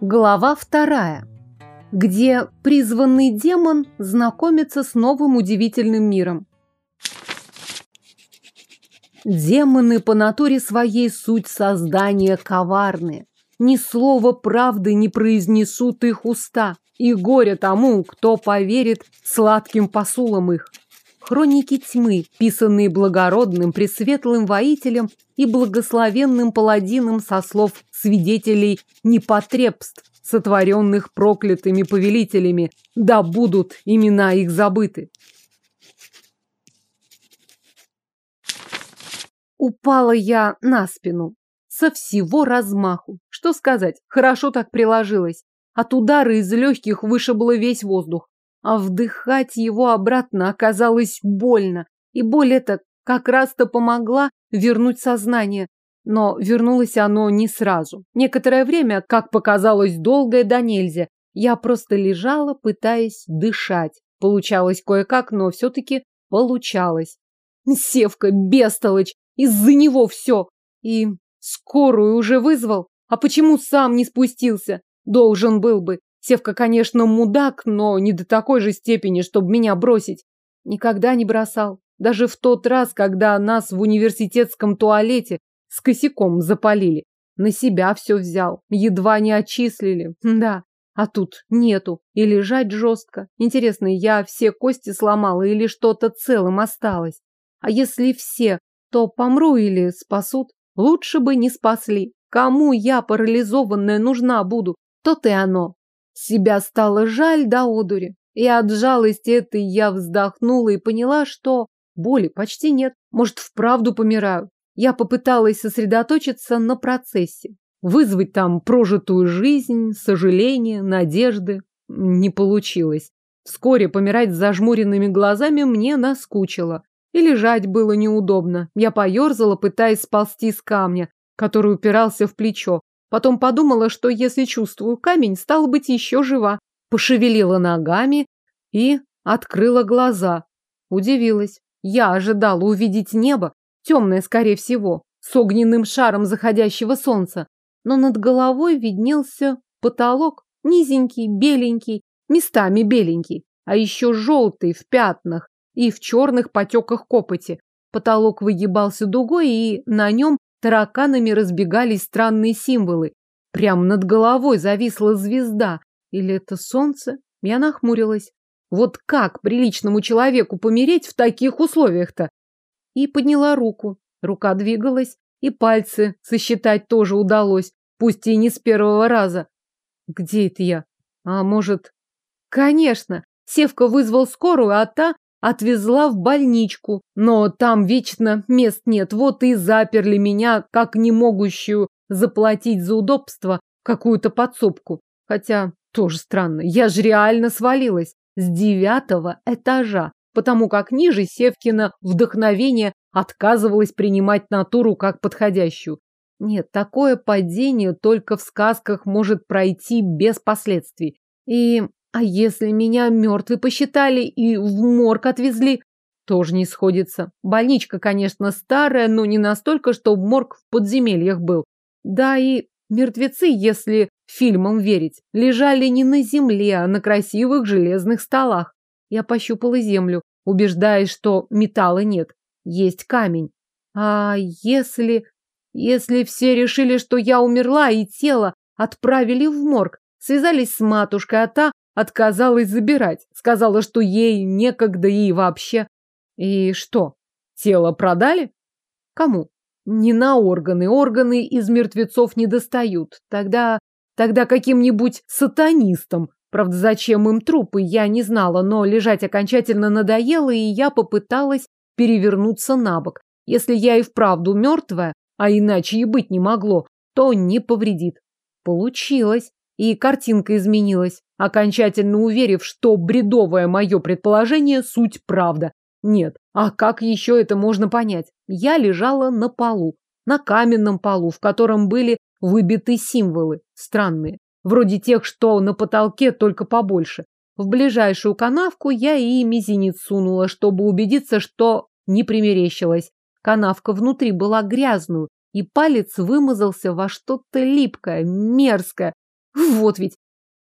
Глава вторая, где призванный демон знакомится с новым удивительным миром. Демоны по натуре своей суть создания коварные. Ни слова правды не произнесут их уста, и горе тому, кто поверит сладким посулам их. Хроники тьмы, писанные благородным, пресветлым воителем и благословенным паладином со слов свидетелей непотребств, сотворенных проклятыми повелителями, да будут имена их забыты. Упала я на спину. Со всего размаху. Что сказать, хорошо так приложилось. От удара из легких вышибло весь воздух. А вдыхать его обратно оказалось больно. И боль эта как раз-то помогла вернуть сознание. Но вернулось оно не сразу. Некоторое время, как показалось, долгое да нельзя, я просто лежала, пытаясь дышать. Получалось кое-как, но все-таки получалось. Севка, бестолочь, из-за него все. И скорую уже вызвал. А почему сам не спустился? Должен был бы. Севка, конечно, мудак, но не до такой же степени, чтобы меня бросить. Никогда не бросал. Даже в тот раз, когда нас в университетском туалете с косяком запалили. На себя все взял. Едва не отчислили. Да. А тут нету. И лежать жестко. Интересно, я все кости сломала или что-то целым осталось? А если все, то помру или спасут? Лучше бы не спасли. Кому я, парализованная, нужна буду? То-то и оно. Себя стало жаль до одури. И от жалости этой я вздохнула и поняла, что боли почти нет. Может, вправду помираю. Я попыталась сосредоточиться на процессе. Вызвать там прожитую жизнь, сожаление, надежды. Не получилось. Вскоре помирать с зажмуренными глазами мне наскучило. И лежать было неудобно. Я поерзала, пытаясь сползти с камня, который упирался в плечо. Потом подумала, что если чувствую камень, стало быть, еще жива. Пошевелила ногами и открыла глаза. Удивилась. Я ожидала увидеть небо, темное, скорее всего, с огненным шаром заходящего солнца. Но над головой виднелся потолок, низенький, беленький, местами беленький, а еще желтый в пятнах и в черных потеках копоти. Потолок выгибался дугой, и на нем тараканами разбегались странные символы. Прямо над головой зависла звезда. Или это солнце? Я нахмурилась. Вот как приличному человеку помереть в таких условиях-то? и подняла руку. Рука двигалась, и пальцы сосчитать тоже удалось, пусть и не с первого раза. Где это я? А может... Конечно, Севка вызвал скорую, а та отвезла в больничку. Но там вечно мест нет, вот и заперли меня, как не могущую заплатить за удобство какую-то подсобку. Хотя, тоже странно, я же реально свалилась с девятого этажа потому как ниже Севкина вдохновение отказывалось принимать натуру как подходящую. Нет, такое падение только в сказках может пройти без последствий. И а если меня мертвой посчитали и в морг отвезли, тоже не сходится. Больничка, конечно, старая, но не настолько, что морг в подземельях был. Да и мертвецы, если фильмам верить, лежали не на земле, а на красивых железных столах. Я пощупала землю, убеждаясь, что металла нет. Есть камень. А если... Если все решили, что я умерла, и тело отправили в морг, связались с матушкой, а та отказалась забирать. Сказала, что ей некогда и вообще. И что, тело продали? Кому? Не на органы. Органы из мертвецов не достают. Тогда... Тогда каким-нибудь сатанистам. Правда, зачем им трупы, я не знала, но лежать окончательно надоело, и я попыталась перевернуться на бок. Если я и вправду мертвая, а иначе и быть не могло, то не повредит. Получилось. И картинка изменилась, окончательно уверив, что бредовое мое предположение – суть правда. Нет, а как еще это можно понять? Я лежала на полу, на каменном полу, в котором были выбиты символы, странные. Вроде тех, что на потолке, только побольше. В ближайшую канавку я и мизинец сунула, чтобы убедиться, что не примерещилась. Канавка внутри была грязную, и палец вымазался во что-то липкое, мерзкое. Вот ведь.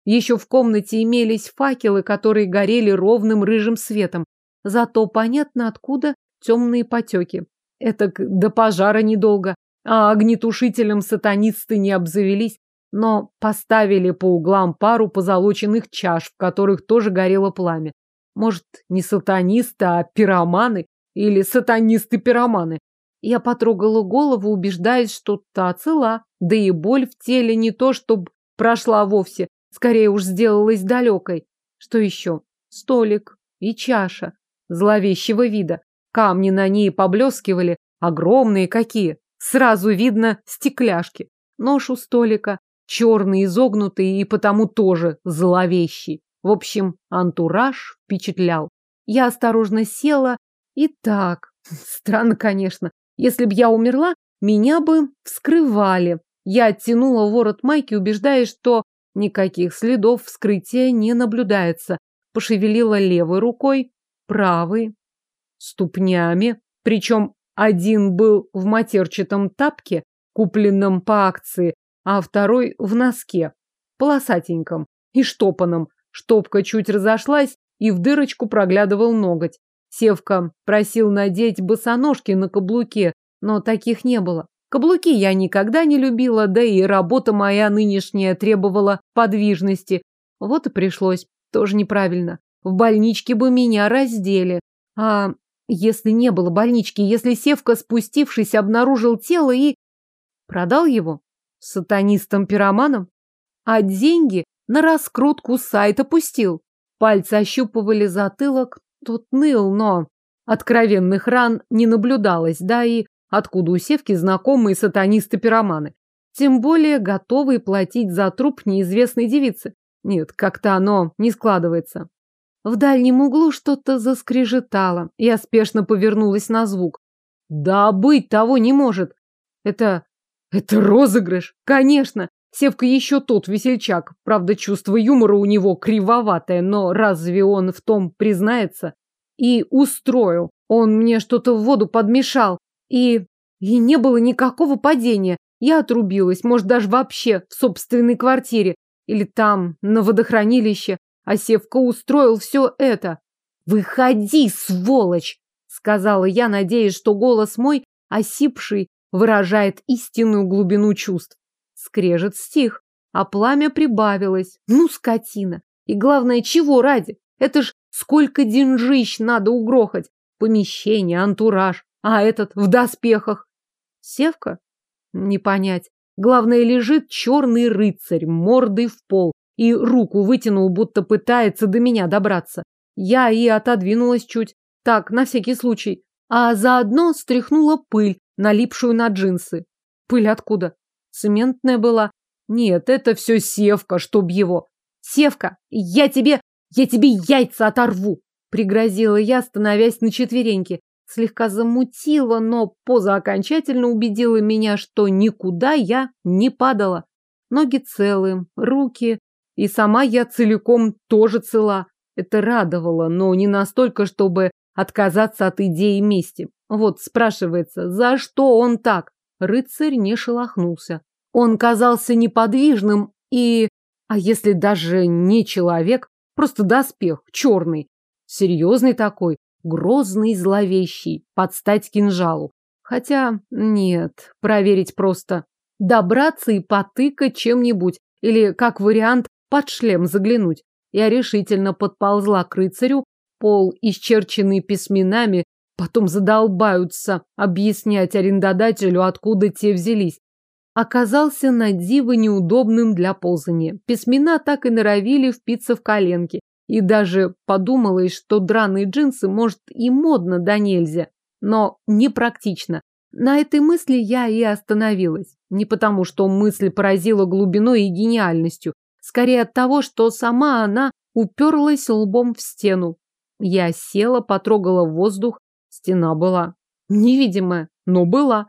Еще в комнате имелись факелы, которые горели ровным рыжим светом. Зато понятно, откуда темные потеки. Это до пожара недолго, а огнетушителем сатанисты не обзавелись, но поставили по углам пару позолоченных чаш, в которых тоже горело пламя. Может, не сатанисты, а пироманы? Или сатанисты-пироманы? Я потрогала голову, убеждаясь, что та цела, да и боль в теле не то, чтобы прошла вовсе, скорее уж сделалась далекой. Что еще? Столик и чаша зловещего вида. Камни на ней поблескивали, огромные какие. Сразу видно стекляшки. Нож у столика, черный, изогнутый и потому тоже зловещий. В общем, антураж впечатлял. Я осторожно села и так. Странно, конечно. Если б я умерла, меня бы вскрывали. Я оттянула ворот майки, убеждаясь, что никаких следов вскрытия не наблюдается. Пошевелила левой рукой, правой, ступнями. Причем один был в матерчатом тапке, купленном по акции, а второй в носке, полосатеньком и штопанном. Штопка чуть разошлась, и в дырочку проглядывал ноготь. Севка просил надеть босоножки на каблуке, но таких не было. Каблуки я никогда не любила, да и работа моя нынешняя требовала подвижности. Вот и пришлось. Тоже неправильно. В больничке бы меня раздели. А если не было больнички, если Севка, спустившись, обнаружил тело и... Продал его? Сатанистам-пироманам? А деньги на раскрутку сайта пустил. Пальцы ощупывали затылок, тот ныл, но откровенных ран не наблюдалось, да и откуда у Севки знакомые сатанисты-пироманы. Тем более готовые платить за труп неизвестной девицы. Нет, как-то оно не складывается. В дальнем углу что-то заскрежетало. Я спешно повернулась на звук. Да быть того не может. Это... это розыгрыш. Конечно. Севка еще тот весельчак. Правда, чувство юмора у него кривоватое, но разве он в том признается? И устроил. Он мне что-то в воду подмешал. И... и не было никакого падения. Я отрубилась, может, даже вообще в собственной квартире. Или там, на водохранилище. А Севка устроил все это. «Выходи, сволочь!» Сказала я, надеясь, что голос мой, осипший, выражает истинную глубину чувств. Скрежет стих, а пламя прибавилось. Ну, скотина! И главное, чего ради? Это ж сколько деньжищ надо угрохать. Помещение, антураж, а этот в доспехах. Севка? Не понять. Главное, лежит черный рыцарь, мордой в пол, и руку вытянул, будто пытается до меня добраться. Я и отодвинулась чуть, так, на всякий случай, а заодно стряхнула пыль, налипшую на джинсы. Пыль откуда? Цементная была. Нет, это все севка, чтоб его. Севка, я тебе, я тебе яйца оторву, пригрозила я, становясь на четвереньки. Слегка замутила, но поза окончательно убедила меня, что никуда я не падала. Ноги целые, руки, и сама я целиком тоже цела. Это радовало, но не настолько, чтобы отказаться от идеи мести. Вот спрашивается, за что он так? Рыцарь не шелохнулся. Он казался неподвижным и... А если даже не человек, просто доспех, черный, серьезный такой, грозный, зловещий, под стать кинжалу. Хотя, нет, проверить просто. Добраться и потыкать чем-нибудь, или, как вариант, под шлем заглянуть. Я решительно подползла к рыцарю, пол, исчерченный письменами, потом задолбаются объяснять арендодателю, откуда те взялись оказался на диво неудобным для ползания. Письмена так и норовили впиться в коленки. И даже подумалось, что драные джинсы, может, и модно да нельзя, но непрактично. На этой мысли я и остановилась. Не потому, что мысль поразила глубиной и гениальностью, скорее от того, что сама она уперлась лбом в стену. Я села, потрогала воздух. Стена была невидимая, но была.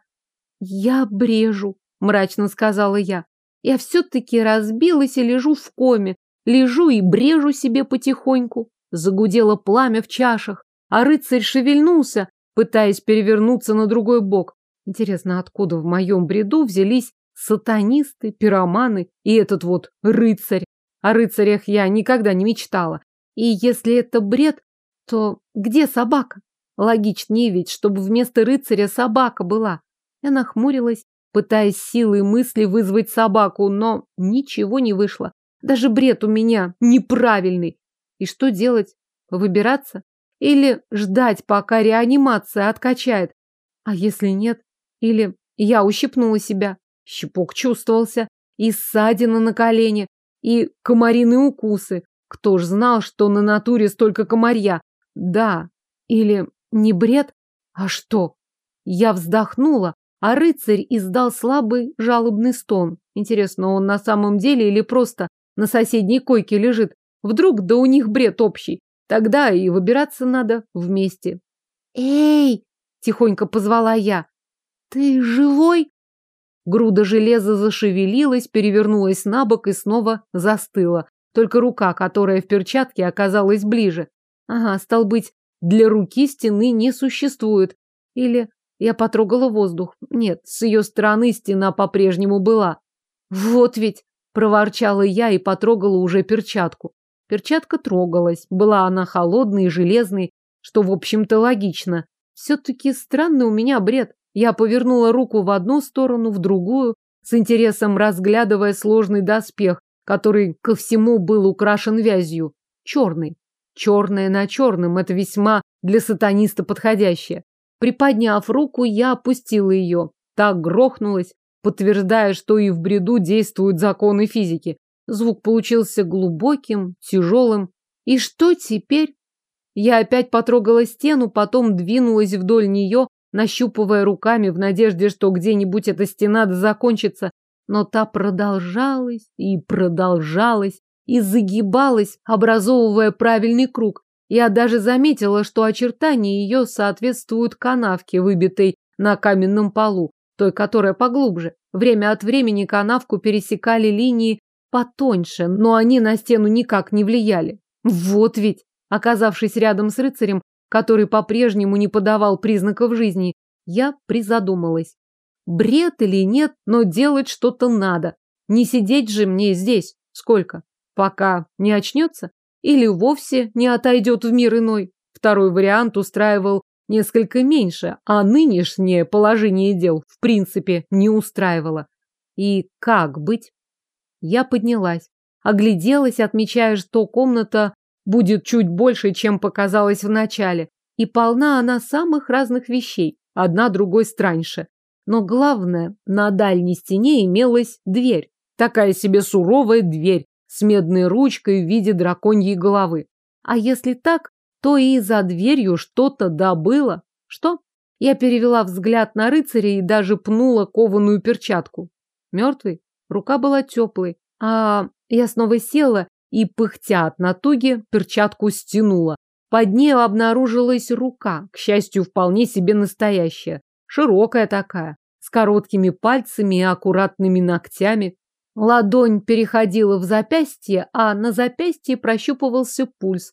Я брежу, мрачно сказала я. Я все-таки разбилась и лежу в коме. Лежу и брежу себе потихоньку. Загудело пламя в чашах, а рыцарь шевельнулся, пытаясь перевернуться на другой бок. Интересно, откуда в моем бреду взялись Сатанисты, пироманы и этот вот рыцарь. О рыцарях я никогда не мечтала. И если это бред, то где собака? Логичнее ведь, чтобы вместо рыцаря собака была. Я нахмурилась, пытаясь силой мысли вызвать собаку, но ничего не вышло. Даже бред у меня неправильный. И что делать? Выбираться? Или ждать, пока реанимация откачает? А если нет? Или я ущипнула себя? Щипок чувствовался. И ссадина на колене, и комариные укусы. Кто ж знал, что на натуре столько комарья? Да. Или не бред? А что? Я вздохнула, а рыцарь издал слабый жалобный стон. Интересно, он на самом деле или просто на соседней койке лежит? Вдруг да у них бред общий. Тогда и выбираться надо вместе. «Эй!» – тихонько позвала я. «Ты живой?» Груда железа зашевелилась, перевернулась на бок и снова застыла. Только рука, которая в перчатке, оказалась ближе. Ага, стал быть, для руки стены не существует. Или я потрогала воздух. Нет, с ее стороны стена по-прежнему была. Вот ведь, проворчала я и потрогала уже перчатку. Перчатка трогалась. Была она холодной и железной, что, в общем-то, логично. Все-таки странный у меня бред. Я повернула руку в одну сторону, в другую, с интересом разглядывая сложный доспех, который ко всему был украшен вязью. Черный. Черное на черном – это весьма для сатаниста подходящее. Приподняв руку, я опустила ее. Так грохнулась, подтверждая, что и в бреду действуют законы физики. Звук получился глубоким, тяжелым. И что теперь? Я опять потрогала стену, потом двинулась вдоль нее, нащупывая руками в надежде, что где-нибудь эта стена закончится, но та продолжалась и продолжалась и загибалась, образовывая правильный круг. Я даже заметила, что очертания ее соответствуют канавке, выбитой на каменном полу, той, которая поглубже. Время от времени канавку пересекали линии потоньше, но они на стену никак не влияли. Вот ведь, оказавшись рядом с рыцарем, который по-прежнему не подавал признаков жизни, я призадумалась. Бред или нет, но делать что-то надо. Не сидеть же мне здесь. Сколько? Пока не очнется? Или вовсе не отойдет в мир иной? Второй вариант устраивал несколько меньше, а нынешнее положение дел в принципе не устраивало. И как быть? Я поднялась, огляделась, отмечая, что комната будет чуть больше, чем показалось в начале, и полна она самых разных вещей, одна другой страньше. Но главное, на дальней стене имелась дверь, такая себе суровая дверь с медной ручкой в виде драконьей головы. А если так, то и за дверью что-то добыло. Что? Я перевела взгляд на рыцаря и даже пнула кованую перчатку. Мертвый? Рука была теплой. А я снова села и, пыхтя от натуги, перчатку стянула. Под ней обнаружилась рука, к счастью, вполне себе настоящая. Широкая такая, с короткими пальцами и аккуратными ногтями. Ладонь переходила в запястье, а на запястье прощупывался пульс.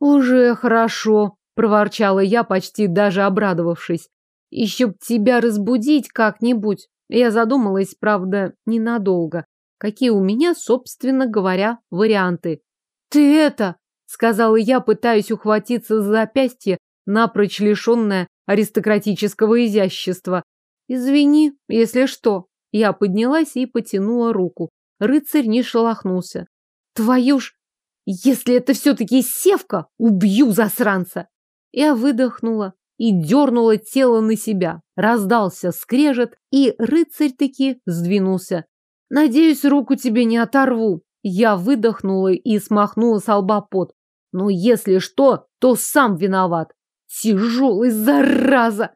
«Уже хорошо», – проворчала я, почти даже обрадовавшись. «Еще б тебя разбудить как-нибудь». Я задумалась, правда, ненадолго. Какие у меня, собственно говоря, варианты? «Ты это!» — сказала я, пытаясь ухватиться за запястье, напрочь лишенное аристократического изящества. «Извини, если что». Я поднялась и потянула руку. Рыцарь не шелохнулся. «Твою ж! Если это все-таки севка, убью засранца!» Я выдохнула и дернула тело на себя. Раздался скрежет, и рыцарь таки сдвинулся. Надеюсь, руку тебе не оторву. Я выдохнула и смахнула с лба пот. Но если что, то сам виноват. Тяжелый, зараза!